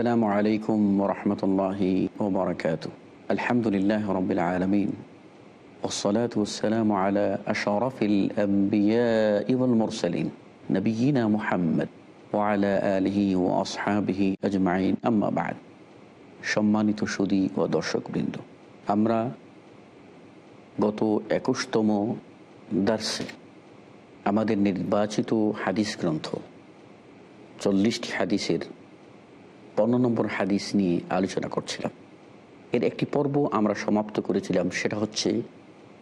السلام عليكم ورحمة الله وبركاته الحمد لله رب العالمين والصلاة والسلام على أشرف الأنبياء والمرسلين نبينا محمد وعلى آله وأصحابه أجمعين أما بعد সম্মানিত সুদী ও দর্শকবৃন্দ আমরা গত একুশতম দার্সে আমাদের নির্বাচিত হাদিস গ্রন্থ চল্লিশটি হাদিসের পনেরো নম্বর হাদিস নিয়ে আলোচনা করছিলাম। এর একটি পর্ব আমরা সমাপ্ত করেছিলাম, সেটা হচ্ছে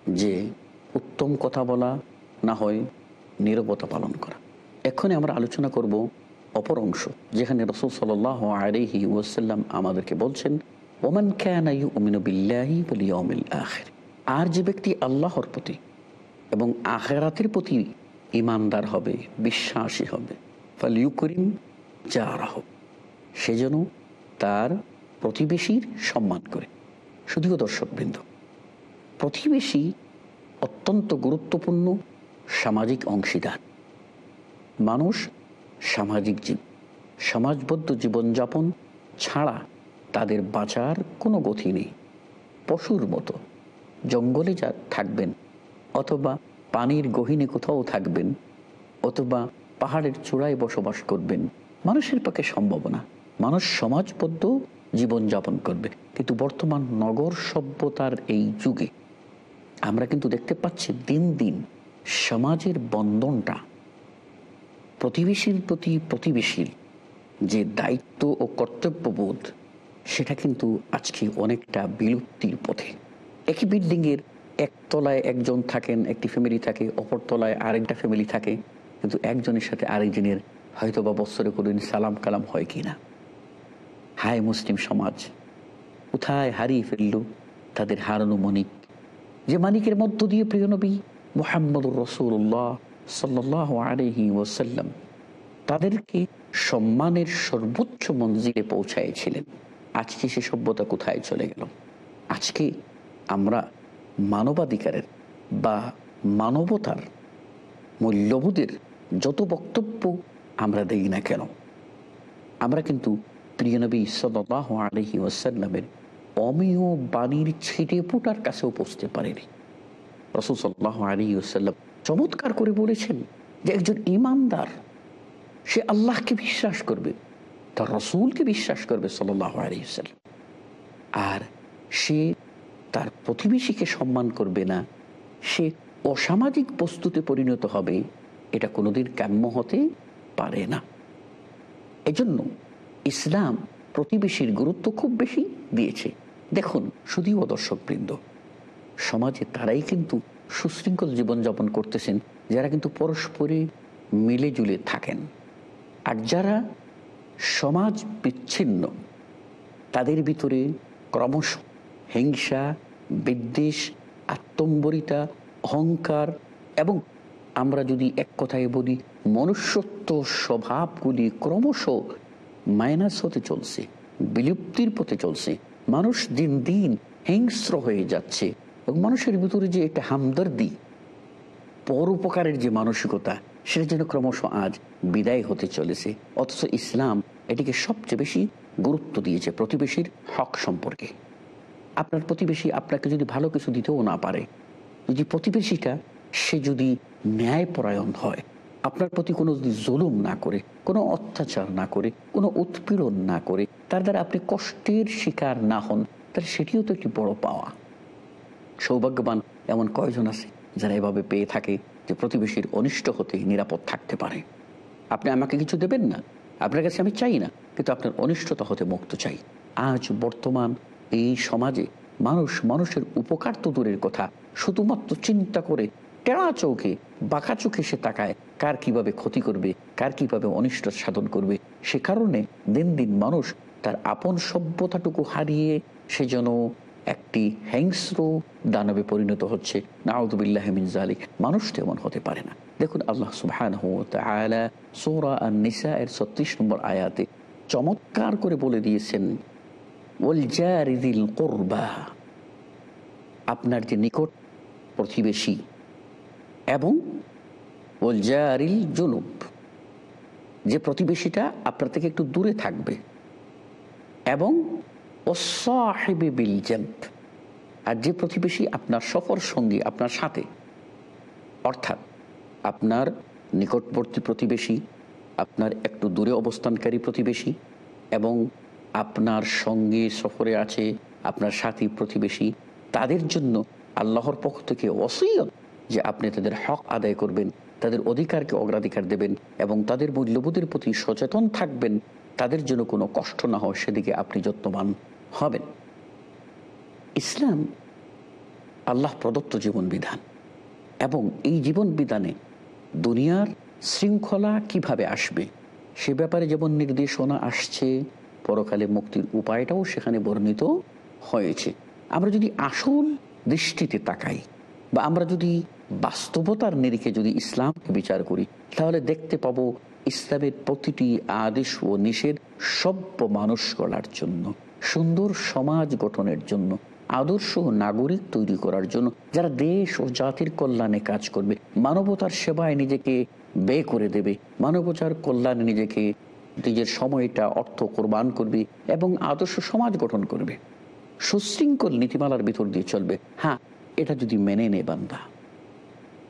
যে উত্তম কথা বলা, না হয় নিরবতা পালন করা। এক্ষণে আমরা আলোচনা করব অপর অংশ, যেখানে রসুল সাল আলহি ওয়াসাল্লাম আমাদেরকে বলছেন, ওমান ক্যানাই বিল্লাহি বলিয়মিল আখের। আর যে ব্যক্তি আল্লাহর প্রতি এবং আখেরাতের প্রতি ইমানদার হবে, বিশ্বাসী হবে ফালিউ করিম যা রাহ সে যেন তার প্রতিবেশীর সম্মান করে। শুধুও দর্শকবৃন্দ। প্রতিবেশী অত্যন্ত গুরুত্বপূর্ণ সামাজিক অংশীদার। মানুষ সামাজিক জীব, সমাজবদ্ধ জীবনযাপন ছাড়া তাদের বাঁচার কোনো গতি নেই। পশুর মতো, জঙ্গলে যা থাকবেন, অথবা পানির গহিনে কোথাও থাকবেন, অথবা পাহাড়ের চূড়ায় বসবাস করবেন, মানুষের পক্ষে সম্ভব না। মানুষ সমাজবদ্ধ জীবনযাপন করবে। কিন্তু বর্তমান নগর সভ্যতার এই যুগে আমরা কিন্তু দেখতে পাচ্ছি দিন দিন সমাজের বন্ধনটা প্রতিবেশীর প্রতি প্রতিবেশীর যে দায়িত্ব ও কর্তব্যবোধ, সেটা কিন্তু আজকে অনেকটা বিলুপ্তির পথে। একই বিল্ডিংয়ের একতলায় একজন থাকেন, একটি ফ্যামিলি থাকে, অপর তলায় আরেকটা ফ্যামিলি থাকে, কিন্তু একজনের সাথে আরেকজনের হয়তো বা বৎসরে কোনোদিন সালাম কালাম হয় কি না হায় মুসলিম সমাজ, কোথায় হারিয়ে ফেলল তাদের হারানো মনিক? যে মানিকের মধ্য দিয়ে প্রিয় নবী মোহাম্মদ রসুল্লাহ সাল্লাহ ওসাল্লাম তাদেরকে সম্মানের সর্বোচ্চ মঞ্জিলে পৌঁছাইছিলেন। আজকে সে সভ্যতা কোথায় চলে গেল? আজকে আমরা মানবাধিকারের বা মানবতার মূল্যবোধের যত বক্তব্য আমরা দেই না কেন, আমরা কিন্তু প্রিয় নবী সাল্লাহ আলহি ওসাল্লামের অমেয় বাণীর ছিটে ফুটার কাছেও পৌঁছতে পারেনি। রসুল সাল্লাহ আলহি ওসাল্লাম চমৎকার করে বলেছেন যে একজন ইমানদার, সে আল্লাহকে বিশ্বাস করবে, তার রসুলকে বিশ্বাস করবে সাল্লাহ আলহি ওসাল্লাম আর সে তার প্রতিবেশীকে সম্মান করবে না, সে অসামাজিক বস্তুতে পরিণত হবে, এটা কোনোদিন কাম্য হতে পারে না। এজন্য ইসলাম প্রতিবেশীর গুরুত্ব খুব বেশি দিয়েছে। দেখুন শুধুও দর্শকবৃন্দ। সমাজে তারাই কিন্তু সুশৃঙ্খল জীবনযাপন করতেছেন, যারা কিন্তু পরস্পরে মিলে জুলে থাকেন। আর যারা সমাজ বিচ্ছিন্ন, তাদের ভিতরে ক্রমশ হিংসা, বিদ্বেষ, আত্মম্বরিতা, অহংকার এবং আমরা যদি এক কথায় বলি মনুষ্যত্ব স্বভাবগুলি ক্রমশ মাইনাস হতে চলছে, বিলুপ্তির পথে চলছে। মানুষ দিন দিন হিংস্র হয়ে যাচ্ছে এবং মানুষের ভিতরে যে একটা হামদর্দি, পরোপকারের যে মানসিকতা, সেটা যেন ক্রমশ আজ বিদায় হতে চলেছে। অথচ ইসলাম এটিকে সবচেয়ে বেশি গুরুত্ব দিয়েছে প্রতিবেশীর হক সম্পর্কে। আপনার প্রতিবেশী আপনাকে যদি ভালো কিছু দিতেও না পারে, যদি প্রতিবেশীটা সে যদি ন্যায়পরায়ণ হয় আপনার প্রতি কোনো জুলুম না করে, কোনো অত্যাচার না করে, কোনো উৎপীড়ন না করে, তার দ্বারা আপনি কষ্টের শিকার না হন, তাহলে সেটিও তো একটি বড় পাওয়া। সৌভাগ্যবান এমন কয়জন আছে যারা এভাবে পেয়ে থাকে যে প্রতিবেশীর অনিষ্ট হতে নিরাপদ থাকতে পারে। আপনি আমাকে কিছু দেবেন না? আপনার কাছে আমি চাই না, কিন্তু আপনার অনিষ্টতা হতে মুক্ত চাই। আজ বর্তমান এই সমাজে মানুষ মানুষের উপকার তো দূরের কথা, শুধুমাত্র চিন্তা করে টেড়া চৌকে বাঁকা চোখে সে তাকায়। কার কীভাবে ক্ষতি করবে? কার কীভাবে অনিষ্ট সাধন করবে? সে কারণে দিন দিন মানুষ তার আপন সভ্যতাটুকু হারিয়ে সে যেন একটি হিংস্র দানবে পরিণত হচ্ছে। নাউদুবিল্লাহমিন জালিক মানুষ তেমন হতে পারে না। দেখুন আল্লাহ সুবহান আর এর ছত্রিশ নম্বর আয়াতে চমৎকার করে বলে দিয়েছেন আপনার যে নিকট প্রতিবেশী এবং ওলজারিল জুনুব, যে প্রতিবেশীটা আপনার থেকে একটু দূরে থাকবে, এবং বিল আর যে প্রতিবেশী আপনার সফর সঙ্গী আপনার সাথে, অর্থাৎ আপনার নিকটবর্তী প্রতিবেশী, আপনার একটু দূরে অবস্থানকারী প্রতিবেশী, এবং আপনার সঙ্গে সফরে আছে আপনার সাথী প্রতিবেশী, তাদের জন্য আল্লাহর পক্ষ থেকে অসইয়ত যে আপনি তাদের হক আদায় করবেন, তাদের অধিকারকে অগ্রাধিকার দেবেন এবং তাদের মূল্যবোধের প্রতি সচেতন থাকবেন, তাদের জন্য কোনো কষ্ট না হয় সেদিকে আপনি যত্নবান হবেন। ইসলাম আল্লাহ প্রদত্ত জীবন বিধান এবং এই জীবন বিধানে দুনিয়ার শৃঙ্খলা কীভাবে আসবে সে ব্যাপারে যেমন নির্দেশনা আসছে, পরকালে মুক্তির উপায়টাও সেখানে বর্ণিত হয়েছে। আমরা যদি আসল দৃষ্টিতে তাকাই বা আমরা যদি বাস্তবতার নিরিখে যদি ইসলামকে বিচার করি, তাহলে দেখতে পাবো ইসলামের প্রতিটি আদেশ ও নিষেধ সভ্য মানুষ গড়ার জন্য, সুন্দর সমাজ গঠনের জন্য, আদর্শ নাগরিক তৈরি করার জন্য, যারা দেশ ও জাতির কল্যাণে কাজ করবে, মানবতার সেবায় নিজেকে ব্যয় করে দেবে, মানবতার কল্যাণে নিজেকে নিজের সময়টা, অর্থ কোরবান করবে এবং আদর্শ সমাজ গঠন করবে। সুশৃঙ্খল নীতিমালার ভিতর দিয়ে চলবে। হ্যাঁ এটা যদি মেনে নেয় বান্দা।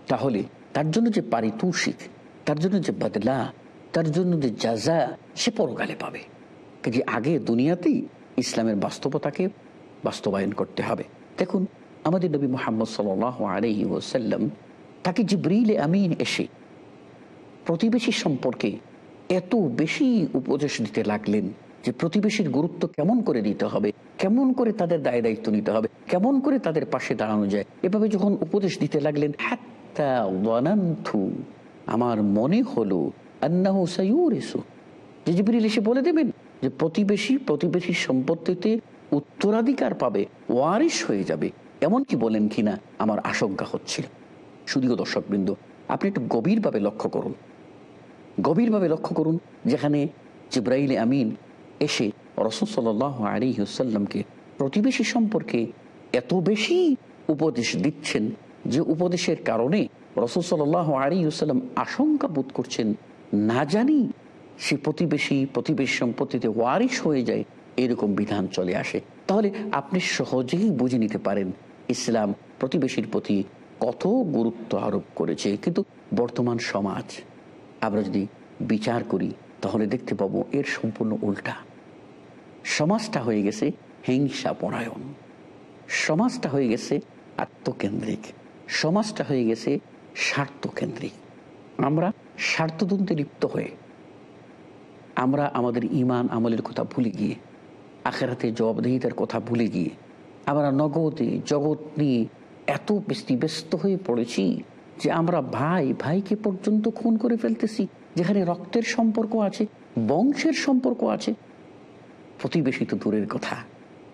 তাহলে তার জন্য যে পারিতোষিক, তার জন্য যে বদলা, তার জন্য যে যাজা সে পরকালে পাবে। যে আগে দুনিয়াতেই ইসলামের বাস্তবতাকে বাস্তবায়ন করতে হবে। দেখুন, আমাদের নবী মোহাম্মদ সাল আলহি ওসাল্লাম তাকে জিব্রিলে আমিন এসে প্রতিবেশী সম্পর্কে এত বেশি উপদেশ দিতে লাগলেন যে প্রতিবেশীর গুরুত্ব কেমন করে দিতে হবে, কেমন করে তাদের দায় দায়িত্ব নিতে হবে, কেমন করে তাদের পাশে দাঁড়ানো যায়। এভাবে যখন উপদেশ দিতে লাগলেন আমার মনে হলো এসো যে এসে বলে দেবেন যে প্রতিবেশী প্রতিবেশীর সম্পত্তিতে উত্তরাধিকার পাবে ওয়ারিস হয়ে যাবে। এমন কি বলেন কিনা, আমার আশঙ্কা হচ্ছিল। শুধুও দর্শকবৃন্দ, আপনি একটু গভীরভাবে লক্ষ্য করুন। গভীরভাবে লক্ষ্য করুন, যেখানে জিব্রাইল আমিন এসে সাল আলী হুসাল্লামকে প্রতিবেশী সম্পর্কে এত বেশি উপদেশ দিচ্ছেন যে উপদেশের কারণে রসুল সাল আলী হুসাল্লাম আশঙ্কা বোধ করছেন, না জানি সে প্রতিবেশী প্রতিবেশী সম্পত্তিতে ওয়ারিশ হয়ে যায়, এরকম বিধান চলে আসে। তাহলে আপনি সহজেই বুঝে নিতে পারেন, ইসলাম প্রতিবেশীর প্রতি কত গুরুত্ব আরোপ করেছে। কিন্তু বর্তমান সমাজ, আমরা যদি বিচার করি, তাহলে দেখতে পাবো এর সম্পূর্ণ উল্টা। সমাজটা হয়ে গেছে হিংসা পরায়ণ সমাজটা হয়ে গেছে আত্মকেন্দ্রিক। সমাজটা হয়ে গেছে স্বার্থকেন্দ্রিক। আমরা স্বার্থদ্বন্দ্বে লিপ্ত হয়ে আমরা আমাদের ইমান আমলের কথা ভুলে গিয়ে, আখেরাতে জবাবদেহিতার কথা ভুলে গিয়ে, আমরা নগদে জগৎ নিয়ে এত বেশি ব্যস্ত হয়ে পড়েছি যে আমরা ভাই ভাইকে পর্যন্ত খুন করে ফেলতেছি, যেখানে রক্তের সম্পর্ক আছে, বংশের সম্পর্ক আছে। প্রতিবেশী তো দূরের কথা,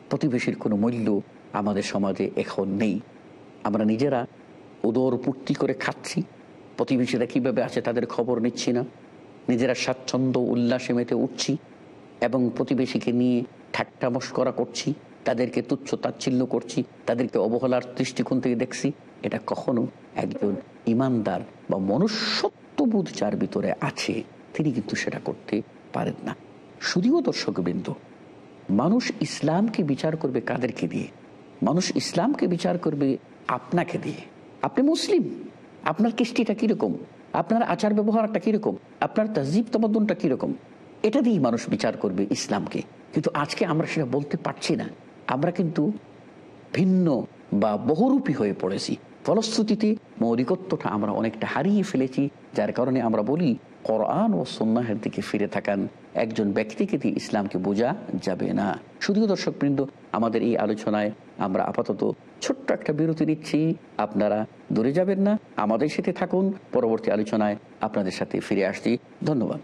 প্রতিবেশীর কোনো মূল্য আমাদের সমাজে এখন নেই। আমরা নিজেরা উদর পূর্তি করে খাচ্ছি। প্রতিবেশীরা কীভাবে আছে তাদের খবর নিচ্ছি না। নিজেরা স্বাচ্ছন্দ্য উল্লাসে মেতে উঠছি এবং প্রতিবেশীকে নিয়ে ঠাট্টা মস্করা করছি। তাদেরকে তুচ্ছ তাচ্ছিল্য করছি। তাদেরকে অবহেলার দৃষ্টিকোণ থেকে দেখছি। এটা কখনো একজন ইমানদার বা মনুষ্যত্ববোধ যার ভিতরে আছে, তিনি কিন্তু সেটা করতে পারেন না। শুধুও দর্শকবৃন্দ, মানুষ ইসলামকে বিচার করবে কাদেরকে দিয়ে? মানুষ ইসলামকে বিচার করবে আপনাকে দিয়ে? মুসলিম, আপনার কৃষ্টিটা কীরকম? আপনার আচার ব্যবহারটা কীরকম? আপনার তহজিব তমদ্দনটা কীরকম? এটা দিয়েই মানুষ বিচার করবে ইসলামকে। কিন্তু আজকে আমরা সেটা বলতে পারছি না। আমরা কিন্তু ভিন্ন বা বহুরূপী হয়ে পড়েছি। ফলশ্রুতিতে মৌলিকত্বটা আমরা অনেকটা হারিয়ে ফেলেছি, যার কারণে আমরা বলি, কোরআন ও সন্ন্যাহের দিকে ফিরে থাকান একজন ব্যক্তিকে দিয়ে ইসলামকে বোঝা যাবে না। শুধু দর্শকবৃন্দ, আমাদের এই আলোচনায় আমরা আপাতত ছোট্ট একটা বিরতি নিচ্ছি। আপনারা দূরে যাবেন না, আমাদের সাথে থাকুন। পরবর্তী আলোচনায় আপনাদের সাথে ফিরে আসছি। ধন্যবাদ।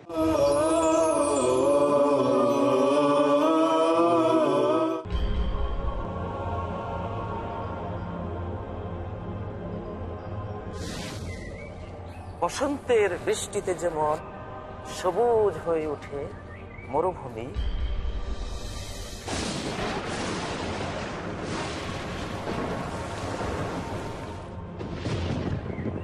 বসন্তের বৃষ্টিতে যেমন সবুজ হয়ে ওঠে মরুভূমি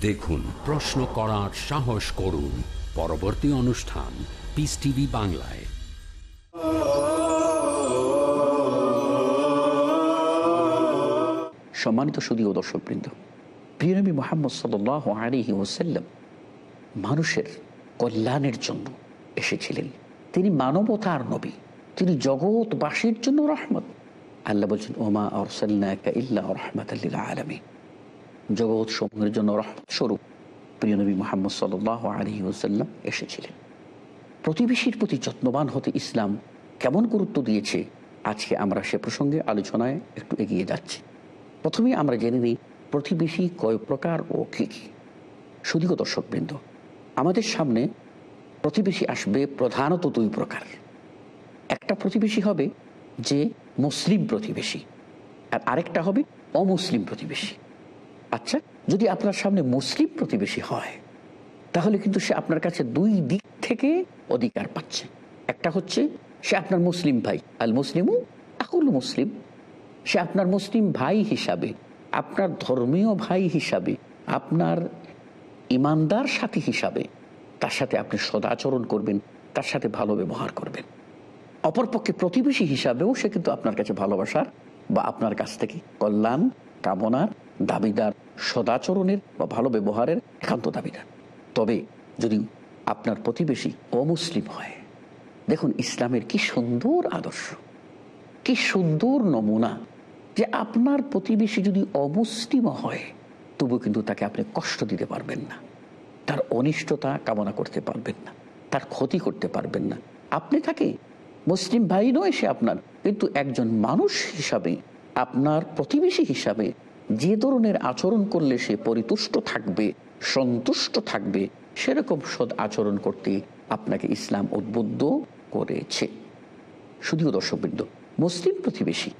দেখুন, প্রশ্ন করার সাহস করুন। পরবর্তী অনুষ্ঠান পিস টিভি বাংলায়। সম্মানিত সুদীয় দর্শকবৃন্দ প্রিয়নবী মোহাম্মদ সাল ওসাল্লাম মানুষের কল্যাণের জন্য এসেছিলেন। তিনি মানবতার নবী, তিনি জগৎবাসীর জন্য রহমত। আল্লাহ বলছেন, ওমা আরসাল্লাকা ইল্লা রহমত আল্লিল আলমী জগৎ সমূহের জন্য রহমত স্বরূপ প্রিয়নবী মোহাম্মদ সাল আলিহি ওসাল্লাম এসেছিলেন। প্রতিবেশীর প্রতি যত্নবান হতে ইসলাম কেমন গুরুত্ব দিয়েছে, আজকে আমরা সে প্রসঙ্গে আলোচনায় একটু এগিয়ে যাচ্ছি। প্রথমে আমরা জেনে নিই প্রতিবেশী কয় প্রকার ও কী কী। শুধুও দর্শকবৃন্দ, আমাদের সামনে প্রতিবেশী আসবে প্রধানত দুই প্রকার। একটা প্রতিবেশী হবে যে মুসলিম প্রতিবেশী, আর আরেকটা হবে অমুসলিম প্রতিবেশী। আচ্ছা যদি আপনার সামনে মুসলিম প্রতিবেশী হয়, তাহলে কিন্তু সে আপনার কাছে দুই দিক থেকে অধিকার পাচ্ছে। একটা হচ্ছে, সে আপনার মুসলিম ভাই আল মুসলিমও আকুল মুসলিম। সে আপনার মুসলিম ভাই হিসাবে, আপনার ধর্মীয় ভাই হিসাবে, আপনার ইমানদার সাথী হিসাবে, তার সাথে আপনি সদাচরণ করবেন, তার সাথে ভালো ব্যবহার করবেন। অপরপক্ষে প্রতিবেশী হিসাবেও সে কিন্তু আপনার কাছে ভালোবাসার বা আপনার কাছ থেকে কল্যাণ কামনার দাবিদার সদাচরণের বা ভালো ব্যবহারের একান্ত দাবিদার। তবে যদি আপনার প্রতিবেশী অমুসলিম হয়, দেখুন ইসলামের কি সুন্দর আদর্শ, কি সুন্দর নমুনা যে আপনার প্রতিবেশী যদি অমুসলিম হয় তবু কিন্তু তাকে আপনি কষ্ট দিতে পারবেন না। তার অনিষ্টতা কামনা করতে পারবেন না, তার ক্ষতি করতে পারবেন না। আপনি তাকে মুসলিম ভাই নয় সে আপনার, কিন্তু একজন মানুষ হিসাবে, আপনার প্রতিবেশী হিসাবে যে ধরনের আচরণ করলে সে পরিতুষ্ট থাকবে, সন্তুষ্ট থাকবে, সেরকম সদ আচরণ করতে আপনাকে ইসলাম উদ্বুদ্ধ করেছে। শুধুও দর্শকবৃন্দ, মুসলিম প্রতিবেশী,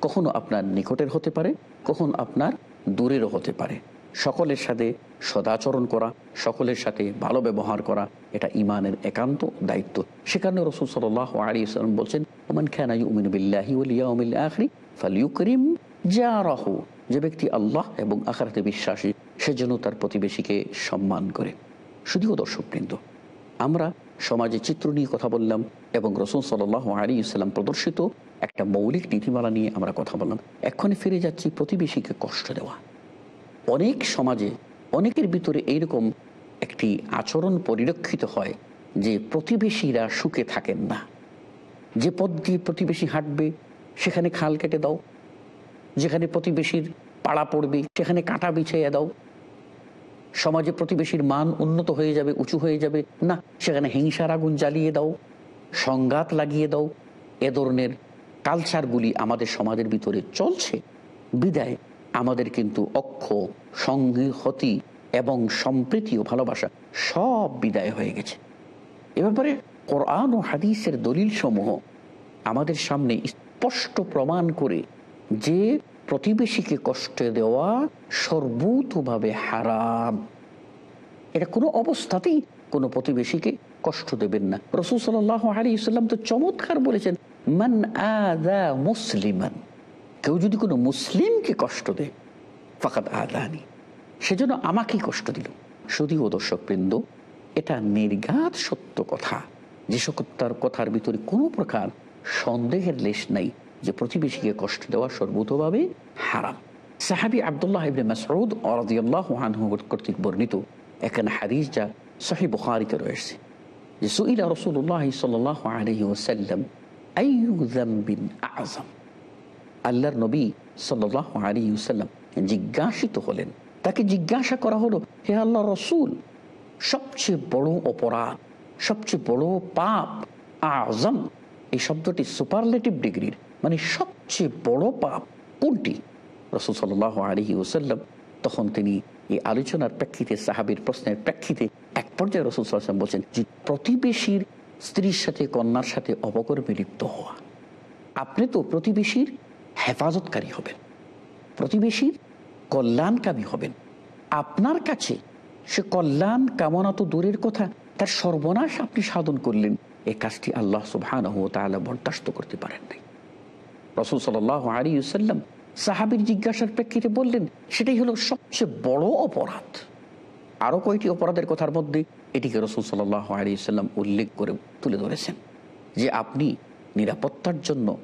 কখনো আপনার নিকটের হতে পারে, কখনো আপনার দূরেরও হতে পারে। সকলের সাথে সদাচরণ করা, সকলের সাথে ভালো ব্যবহার করা, এটা ইমানের একান্ত দায়িত্ব। সেখানে রসুল সাল আলী সাল্লাম বলছেন যে ব্যক্তি আল্লাহ এবং আখারাতে বিশ্বাসী, সে যেন তার প্রতিবেশীকে সম্মান করে। শুধুও দর্শকবৃন্দ। আমরা সমাজে চিত্র নিয়ে কথা বললাম এবং রসুল সাল আলী ইসলাম প্রদর্শিত একটা মৌলিক নীতিমালা নিয়ে আমরা কথা বললাম। এক্ষণে ফিরে যাচ্ছি প্রতিবেশীকে কষ্ট দেওয়া। অনেক সমাজে অনেকের ভিতরে এইরকম একটি আচরণ পরিলক্ষিত হয় যে প্রতিবেশীরা সুখে থাকেন না। যে পথ দিয়ে প্রতিবেশী হাঁটবে, সেখানে খাল কেটে দাও যেখানে প্রতিবেশীর পাড়া পড়বে সেখানে কাঁটা বিছিয়ে দাও। সমাজে প্রতিবেশীর মান উন্নত হয়ে যাবে, উঁচু হয়ে যাবে। না, সেখানে হিংসার আগুন জ্বালিয়ে দাও, সংঘাত লাগিয়ে দাও। এ ধরনের কালচারগুলি আমাদের সমাজের ভিতরে চলছে। বিদায়, আমাদের কিন্তু অক্ষ সংহতি এবং সম্প্রীতি ও ভালোবাসা সব বিদায় হয়ে গেছে। এ ব্যাপারে কোরআন ও হাদিসের দলিল সমূহ আমাদের সামনে স্পষ্ট প্রমাণ করে যে প্রতিবেশীকে কষ্ট দেওয়া সর্বতভাবে হারাম। এটা কোনো অবস্থাতেই কোনো প্রতিবেশীকে কষ্ট দেবেন না। রসুল সাল আলী ইসলাম তো চমৎকার বলেছেন, মান আদা মুসলিমান। কেউ যদি কোনো মুসলিমকে কষ্ট দেয় ফাকাত আদানি সেজন্য আমাকেই কষ্ট দিল। শুধুও দর্শকবৃন্দ, এটা নির্ঘাত সত্য কথা। যে সত্যতার কথার ভিতরে কোনো প্রকার সন্দেহের লেশ নাই। যে প্রতিবেশীকে কষ্ট দেওয়া সর্বতভাবে হারাম। সাহাবি আবদুল্লাহ ইবনে মাসউদ রাদিয়াল্লাহু আনহু কর্তৃক বর্ণিত এখানে হাদিস যা সহি বুখারীতে রয়েছে যে, সুইলা রাসূলুল্লাহ সাল্লাল্লাহু আলাইহি ওয়াসাল্লাম, আইয়ু যামবিন আযম? আল্লাহর নবী সাল্লাহ আলী জিজ্ঞাসিত হলেন, তাকে জিজ্ঞাসা করা হলো, হে আল্লাহ রসুল, সবচেয়ে বড় অপরাধ, সবচেয়ে বড় পাপ আজম এই শব্দটি সুপারলেটিভ ডিগ্রির মানে সবচেয়ে বড় পাপ কোনটি? রসুল সাল্লাহ আলী ওসাল্লাম তখন তিনি এই আলোচনার প্রেক্ষিতে, সাহাবির প্রশ্নের প্রেক্ষিতে এক পর্যায়ে রসুল সাল্লাম বলছেন যে প্রতিবেশীর স্ত্রীর সাথে, কন্যার সাথে অপকর্মে লিপ্ত হওয়া। আপনি তো প্রতিবেশীর হেফাজতকারী হবেন। প্রতিবেশীর কল্যাণকামী হবেন। আপনার কাছে সে কল্যাণ কামনা তো দূরের কথা, তার সর্বনাশ আপনি সাধন করলেন। এই কাজটি আল্লাহ সুবহান বরদাস্ত করতে পারেন নাই। রসুল সাল আলী সাল্লাম সাহাবির জিজ্ঞাসার প্রেক্ষিতে বললেন, সেটাই হলো সবচেয়ে বড় অপরাধ। আরও কয়েকটি অপরাধের কথার মধ্যে এটিকে রসুল সাল আলী সাল্লাম উল্লেখ করে তুলে ধরেছেন। যে আপনি নিরাপত্তার জন্য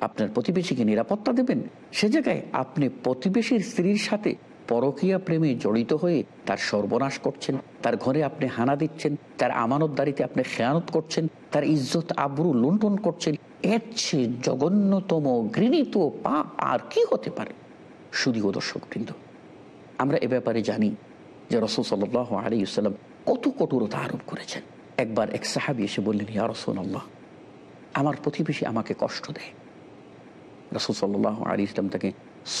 আপনার প্রতিবেশীকে নিরাপত্তা দেবেন, সে জায়গায় আপনি প্রতিবেশীর স্ত্রীর সাথে পরকীয়া প্রেমে জড়িত হয়ে তার সর্বনাশ করছেন, তার ঘরে আপনি হানা দিচ্ছেন, তার আমানতদারিতে আপনি খেয়ানত করছেন, তার ইজ্জত আবরু লুণ্ঠন করছেন, এর চেয়ে জঘন্যতম, ঘৃণিত পাপ আর কি হতে পারে? শুধুও দর্শক বৃন্দ আমরা এ ব্যাপারে জানি যে রসুল সাল কত কঠোরতা আরোপ করেছেন। একবার এক সাহাবি এসে বললেন, ইয়া রসুল আল্লাহ আমার প্রতিবেশী আমাকে কষ্ট দেয়। রসুল সাল্লাহ আলী ইসলাম তাকে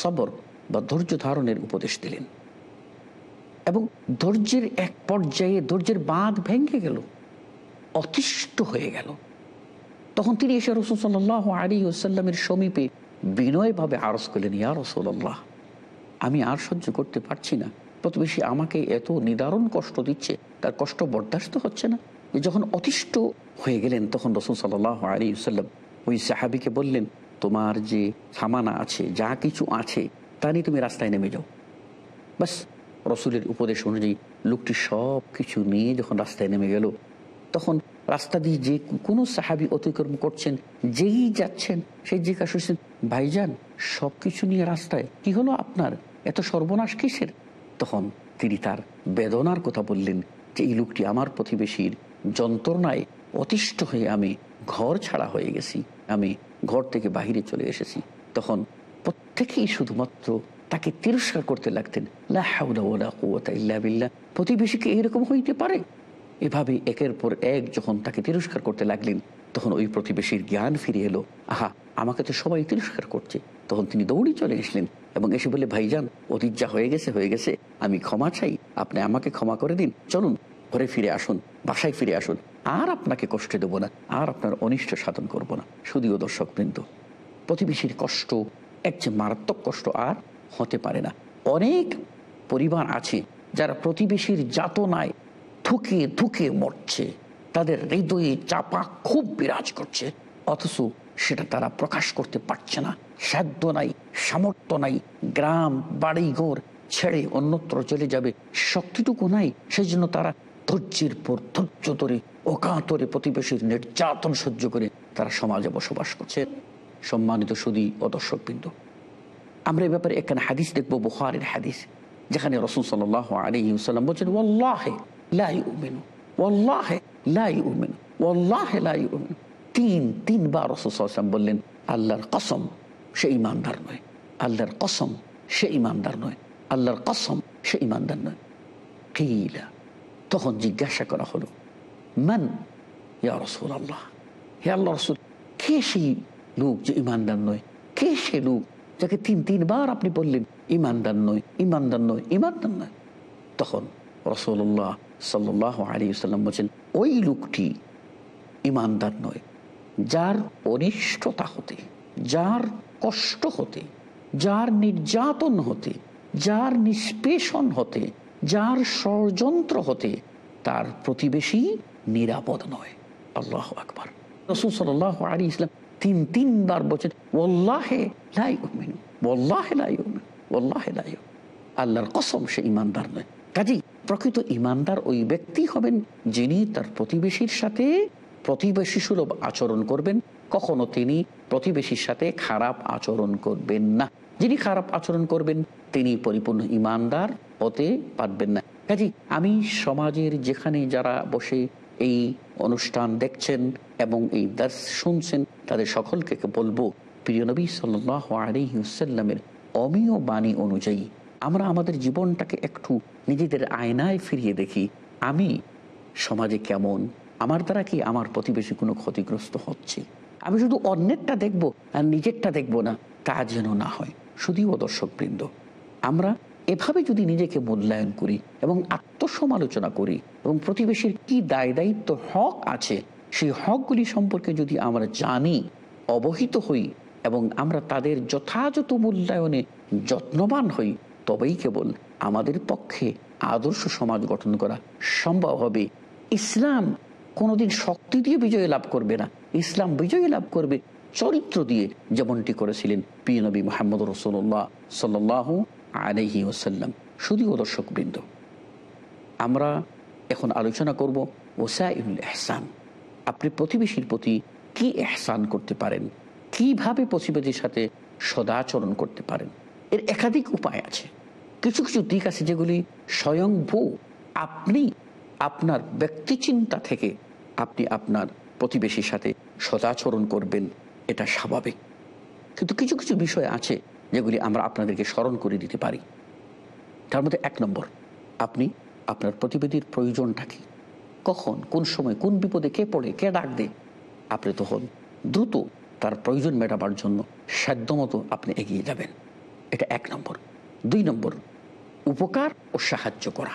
সবর বা ধৈর্য ধারণের উপদেশ দিলেন। এবং ধৈর্যের এক পর্যায়ে ধৈর্যের বাঁধ ভেঙে গেল, অতিষ্ঠ হয়ে গেল। তখন তিনি এসে রসুল সাল্লাহ আলী ওসাল্লামের সমীপে বিনয়ভাবে আরস করলেন, ইয়া রসুল্লাহ আমি আর সহ্য করতে পারছি না। প্রতিবেশী আমাকে এত নিদারুণ কষ্ট দিচ্ছে, তার কষ্ট বরদাস্ত হচ্ছে না? যখন অতিষ্ঠ হয়ে গেলেন, তখন রসুল সাল্লাহ আলী সাল্লাম ওই সাহাবিকে বললেন, তোমার যে সামানা আছে, যা কিছু আছে তা তুমি রাস্তায় নেমে যাও। বাস রসুলের উপদেশ অনুযায়ী লোকটি সব কিছু নিয়ে যখন রাস্তায় নেমে গেল, তখন রাস্তা দিয়ে যে কোনো সাহাবি অতিক্রম করছেন, যেই যাচ্ছেন, সেই জিজ্ঞাসা করছেন, ভাইজান সব কিছু নিয়ে রাস্তায় কি হলো আপনার? এত সর্বনাশ কিসের? তখন তিনি তার বেদনার কথা বললেন যে, এই লোকটি আমার প্রতিবেশীর যন্ত্রণায় অতিষ্ঠ হয়ে আমি ঘর ছাড়া হয়ে গেছি। আমি ঘর থেকে বাহিরে চলে এসেছি। তখন প্রত্যেকেই শুধুমাত্র তাকে তিরস্কার করতে লাগতেন প্রতিবেশীকে এরকম হইতে পারে? এভাবে একের পর এক যখন তাকে তিরস্কার করতে লাগলেন, তখন ওই প্রতিবেশীর জ্ঞান ফিরে এলো। আহা, আমাকে তো সবাই তিরস্কার করছে। তখন তিনি দৌড়ে চলে আসলেন এবং এসে বলে ভাইজান অতীত যা হয়ে গেছে হয়ে গেছে। আমি ক্ষমা চাই। আপনি আমাকে ক্ষমা করে দিন। চলুন, ঘরে ফিরে আসুন, বাসায় ফিরে আসুন। আর আপনাকে কষ্ট দেবো না, আর আপনার অনিষ্ট সাধন করব না। শুধুও দর্শক বৃন্দ প্রতিবেশীর কষ্ট এক যে মারাত্মক কষ্ট আর হতে পারে না। অনেক পরিবার আছে যারা প্রতিবেশীর যাতনায় থুকে থুকে মরছে। তাদের হৃদয়ে চাপা খুব বিরাজ করছে, অথচ সেটা তারা প্রকাশ করতে পারছে না। সাধ্য নাই, সামর্থ্য নাই, গ্রাম বাড়ি ঘর ছেড়ে অন্যত্র চলে যাবে। শক্তিটুকু নাই সেই জন্য তারা ধৈর্যের পর ধৈর্য ধরে, অকাতরে প্রতিবেশীর নির্যাতন সহ্য করে তারা সমাজে বসবাস করছে। সম্মানিত সুদী ও দর্শকবৃন্দ। আমরা এ ব্যাপারে এখানে হাদিস দেখব, বুখারের হাদিস, যেখানে রসুল সাল বলছেন ওল্লাহে লাই উমেন ওল্লাহে লাই উমেন ওল্লাহে লাই উমেন তিন, তিনবার রসুল সাল্লাম বললেন, আল্লাহর কসম সে ইমানদার নয়, আল্লাহর কসম সে ইমানদার নয়, আল্লাহর কসম সে ইমানদার নয়। কিলা, তখন জিজ্ঞাসা করা হলো, মান ইয়া রসুল আল্লাহ হে আল্লাহ রসুল, কে সেই লোক যে ইমানদার নয়। কে সে লোক যাকে তিন, তিনবার আপনি বললেন, ইমানদার নয় ইমানদার নয় ইমানদার নয়? তখন রসল্লাহ সাল্লাহ আলী সাল্লাম বলছেন, ওই লোকটি ইমানদার নয়, যার অনিষ্টতা হতে, যার কষ্ট হতে, যার নির্যাতন হতে, যার নিষ্পেষণ হতে, যার ষড়যন্ত্র হতে, তার প্রতিবেশী নিরাপদ নয়। আল্লাহ আকবর। রসুল সাল্লাহ আলী ইসলাম তিন, তিনবার বলছেন ওল্লাহে আল্লাহর কসম, সে ইমানদার নয়। কাজী প্রকৃত ইমানদার ওই ব্যক্তি হবেন যিনি তার প্রতিবেশীর সাথে প্রতিবেশী সুলভ আচরণ করবেন, কখনো তিনি প্রতিবেশীর সাথে খারাপ আচরণ করবেন না। যিনি খারাপ আচরণ করবেন, তিনি পরিপূর্ণ ইমানদার হতে পারবেন না। কাজী আমি সমাজের যেখানে যারা বসে এই অনুষ্ঠান দেখছেন এবং এই দাস শুনছেন, তাদের সকলকে বলব, প্রিয় নবী সাল্লাহ অমীয় বাণী অনুযায়ী আমরা আমাদের জীবনটাকে একটু নিজেদের আয়নায় ফিরিয়ে দেখি, আমি সমাজে কেমন? আমার দ্বারা কি আমার প্রতিবেশী কোনো ক্ষতিগ্রস্ত হচ্ছে? আমি শুধু অন্যেরটা দেখব আর নিজেরটা দেখব না, তা যেন না হয়। শুধুও দর্শকবৃন্দ, আমরা এভাবে যদি নিজেকে মূল্যায়ন করি এবং আত্মসমালোচনা করি এবং প্রতিবেশীর কি দায় দায়িত্ব হক আছে, সেই হকগুলি সম্পর্কে যদি আমরা জানি, অবহিত হই এবং আমরা তাদের যথাযথ মূল্যায়নে যত্নবান হই, তবেই কেবল আমাদের পক্ষে আদর্শ সমাজ গঠন করা সম্ভব হবে। ইসলাম কোনোদিন শক্তি দিয়ে বিজয় লাভ করবে না। ইসলাম বিজয় লাভ করবে চরিত্র দিয়ে, যেমনটি করেছিলেন পি নবী মোহাম্মদ রসুল্লাহ সাল্লাহ আলহি ওসাল্লাম শুধুও দর্শক বৃন্দ আমরা এখন আলোচনা করব ওসাইল এহসান আপনি প্রতিবেশীর প্রতি কি এহসান করতে পারেন? কীভাবে প্রতিবেশীর সাথে সদাচরণ করতে পারেন? এর একাধিক উপায় আছে। কিছু কিছু দিক আছে যেগুলি স্বয়ং স্বয়ংভূ আপনি আপনার ব্যক্তি চিন্তা থেকে আপনি আপনার প্রতিবেশীর সাথে সদাচরণ করবেন। এটা স্বাভাবিক। কিন্তু কিছু কিছু বিষয় আছে যেগুলি আমরা আপনাদেরকে স্মরণ করে দিতে পারি। তার মধ্যে এক নম্বর, আপনি আপনার প্রতিবেদীর প্রয়োজনটা কি? কখন, কোন সময়, কোন বিপদে কে পড়ে, কে ডাক দে আপনি তখন দ্রুত তার প্রয়োজন মেটাবার জন্য সাধ্যমতো আপনি এগিয়ে যাবেন। এটা এক নম্বর। দুই নম্বর, উপকার ও সাহায্য করা।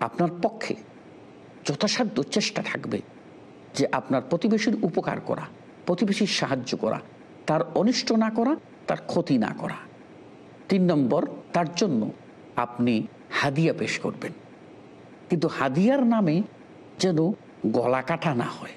আপনার পক্ষে যথাসাধ্য চেষ্টা থাকবে যে আপনার প্রতিবেশীর উপকার করা, প্রতিবেশীর সাহায্য করা, তার অনিষ্ট না করা তার ক্ষতি না করা। তিন নম্বর, তার জন্য আপনি হাদিয়া পেশ করবেন। কিন্তু হাদিয়ার নামে যেন গলা কাটা না হয়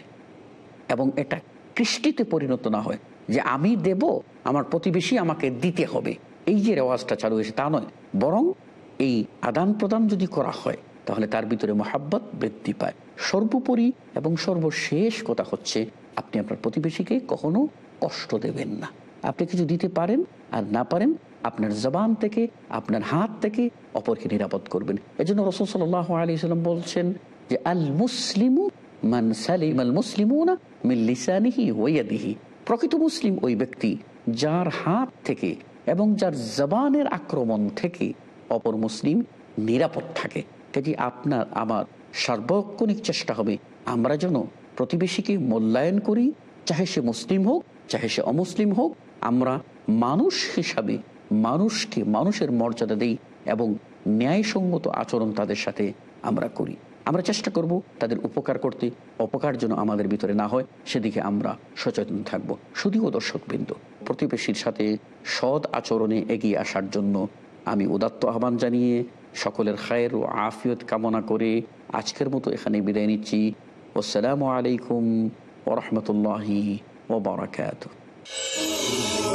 এবং এটা কৃষ্টিতে পরিণত না হয় যে আমি দেব, আমার প্রতিবেশী আমাকে দিতে হবে। এই যে রেওয়াজটা চালু হয়েছে তা নয়। বরং এই আদান প্রদান যদি করা হয়, তাহলে তার ভিতরে মহাব্বত বৃদ্ধি পায়। সর্বোপরি এবং সর্বশেষ কথা হচ্ছে, আপনি আপনার প্রতিবেশীকে কখনো কষ্ট দেবেন না। আপনি কিছু দিতে পারেন আর না পারেন, আপনার জবান থেকে, আপনার হাত থেকে অপরকে নিরাপদ করবেন। এই জন্য রসুল সাল্লাহ আলী সাল্লাম বলছেন যে আল মুসলিমু মান সালিম আল মুসলিমুনা মিল্লিসানিহি ওয়াদিহি প্রকৃত মুসলিম ওই ব্যক্তি যার হাত থেকে এবং যার জবানের আক্রমণ থেকে অপর মুসলিম নিরাপদ থাকে। কাজে আপনার, আমার সার্বক্ষণিক চেষ্টা হবে। আমরা যেন প্রতিবেশীকে মূল্যায়ন করি, চাহে সে মুসলিম হোক, চাহে সে অমুসলিম হোক আমরা মানুষ হিসাবে মানুষকে, মানুষের মর্যাদা দেই এবং ন্যায়সঙ্গত আচরণ তাদের সাথে আমরা করি। আমরা চেষ্টা করব তাদের উপকার করতে, অপকার যেন আমাদের ভিতরে না হয়, সেদিকে আমরা সচেতন থাকব। শুধুও দর্শকবৃন্দ, প্রতিবেশীর সাথে সৎ আচরণে এগিয়ে আসার জন্য আমি উদাত্ত আহ্বান জানিয়ে সকলের খায়ের ও আফিয়ত কামনা করে আজকের মতো এখানে বিদায় নিচ্ছি। আসসালামু আলাইকুম ওরহমতুল্লাহি ওবরাকাত Ooh.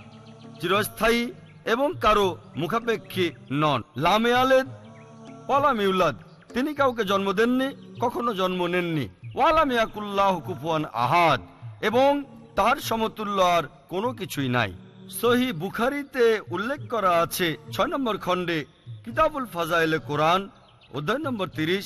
চিরস্থায়ী এবং কারও মুখাপেক্ষী নন। লামে আলেদ ওয়ালাম ইউলাদ তিনি কাউকে জন্ম দেননি, কখনো জন্ম নেননি। ওয়ালাম ইয়াকুল্লাহ কুফুয়ান আহাদ, এবং তার সমতুল্য আর কোনো কিছুই নাই। সহি বুখারিতে উল্লেখ করা আছে, ছয় নম্বর খণ্ডে কিতাবুল ফাজাইলে কোরআন, অধ্যায় নম্বর তিরিশ